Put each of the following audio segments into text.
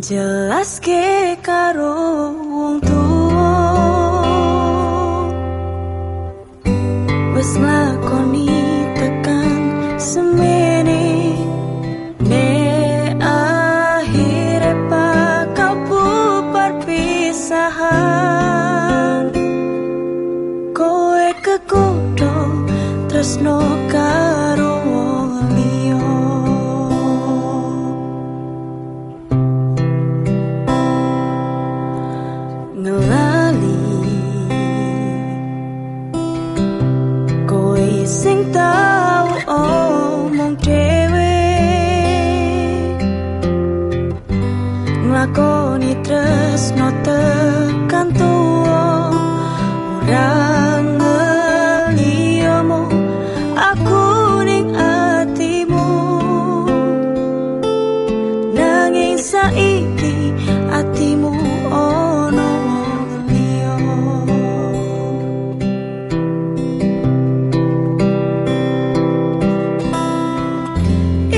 jelas ke karo wong tuwa. Wis lakoni tekan semene ne akhire bakal bubar pisahan. Kowe kekodo tresno karo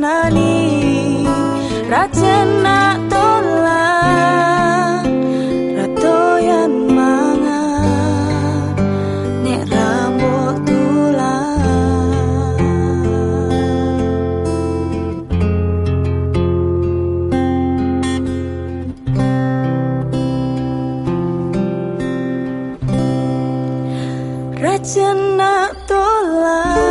tresnani racena tolan ratoyan mangan nek rambut tulan racena tolan